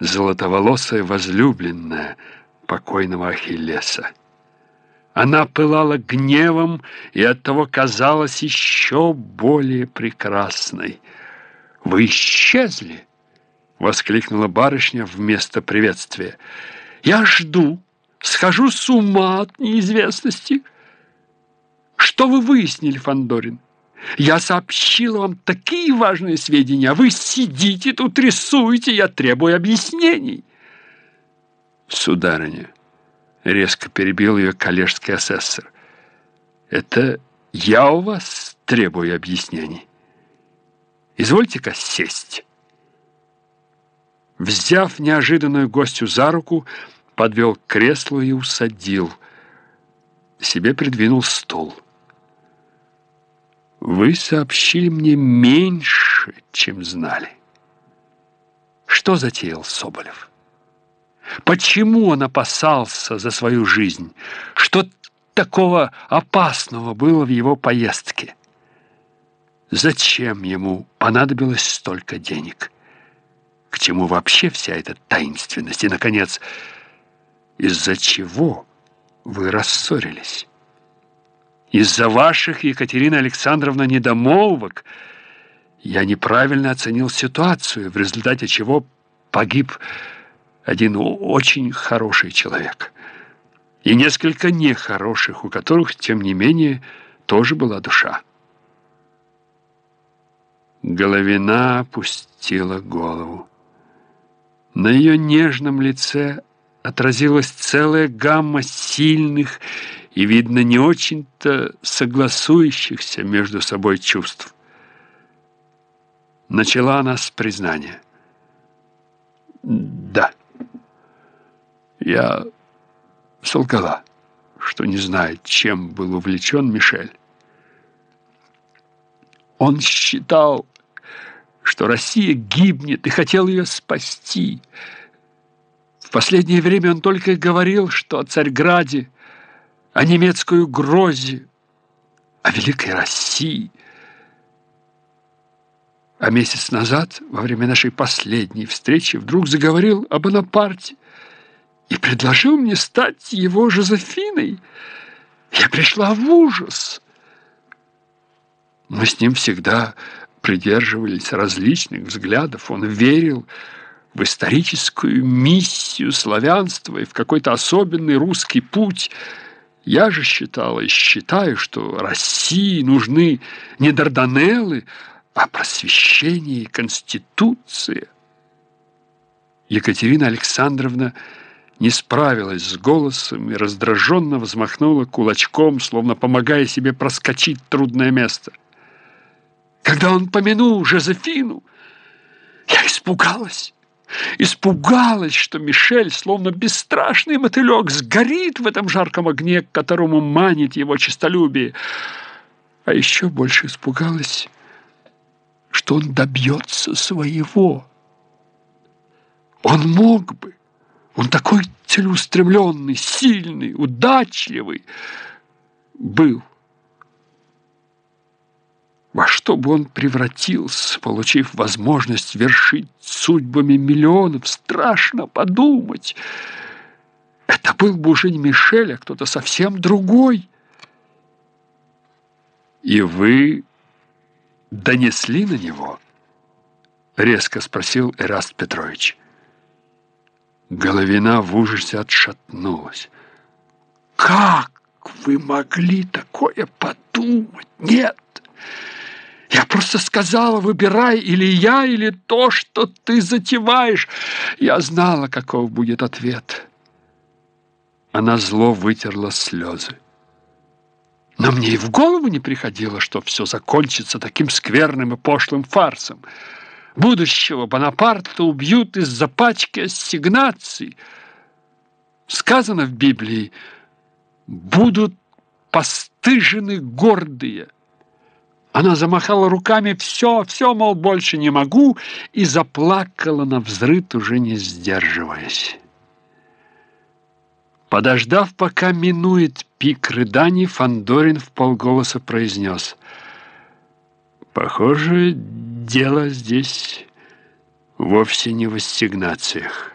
золотоволосая возлюбленная покойного Ахиллеса. Она пылала гневом и оттого казалась еще более прекрасной. «Вы исчезли!» — воскликнула барышня вместо приветствия. «Я жду, схожу с ума от неизвестности». «Что вы выяснили, Фандорин? Я сообщила вам такие важные сведения, а вы сидите тут, рисуете, я требую объяснений». «Сударыня», — резко перебил ее коллежский асессор, «это я у вас требую объяснений. Извольте-ка сесть». Взяв неожиданную гостью за руку, подвел к креслу и усадил. Себе придвинул стул. «Вы сообщили мне меньше, чем знали». Что затеял Соболев? Почему он опасался за свою жизнь? Что такого опасного было в его поездке? Зачем ему понадобилось столько денег? К чему вообще вся эта таинственность? И, наконец, из-за чего вы рассорились? Из-за ваших, Екатерина Александровна, недомолвок я неправильно оценил ситуацию, в результате чего погиб один очень хороший человек и несколько нехороших, у которых, тем не менее, тоже была душа. Головина опустила голову. На ее нежном лице отразилась целая гамма сильных и, видно, не очень-то согласующихся между собой чувств. Начала она с признания. «Да». Я солгала, что не знает, чем был увлечен Мишель. Он считал, что Россия гибнет и хотел ее спасти. В последнее время он только и говорил, что о Царьграде, о немецкой угрозе, о великой России. А месяц назад, во время нашей последней встречи, вдруг заговорил об Бонапарте и предложил мне стать его Жозефиной. Я пришла в ужас. Мы с ним всегда придерживались различных взглядов. Он верил в историческую миссию славянства и в какой-то особенный русский путь. Я же считала и считаю, что России нужны не Дарданеллы, а просвещение и конституция. Екатерина Александровна не справилась с голосом и раздраженно взмахнула кулачком, словно помогая себе проскочить трудное место. Когда он помянул Жозефину, я испугалась. Испугалась, что Мишель, словно бесстрашный мотылек, сгорит в этом жарком огне, к которому манит его честолюбие. А еще больше испугалась, что он добьется своего. Он мог бы, он такой целеустремленный, сильный, удачливый был. Во что бы он превратился, получив возможность вершить судьбами миллионов, страшно подумать. Это был бы уже не Мишель, а кто-то совсем другой. И вы донесли на него? Резко спросил Эраст Петрович. Головина в ужасе отшатнулась. «Как вы могли такое подумать? Нет! Я просто сказала, выбирай или я, или то, что ты затеваешь. Я знала, каков будет ответ». Она зло вытерла слезы. Но мне и в голову не приходило, что все закончится таким скверным и пошлым фарсом будущего Бонапарта убьют из-за пачки ассигнаций. Сказано в Библии, будут постыжены гордые. Она замахала руками «все, все, мол, больше не могу» и заплакала на взрыт, уже не сдерживаясь. Подождав, пока минует пик рыданий, Фандорин в полголоса произнес «Похоже, дело здесь вовсе не в ассигнациях.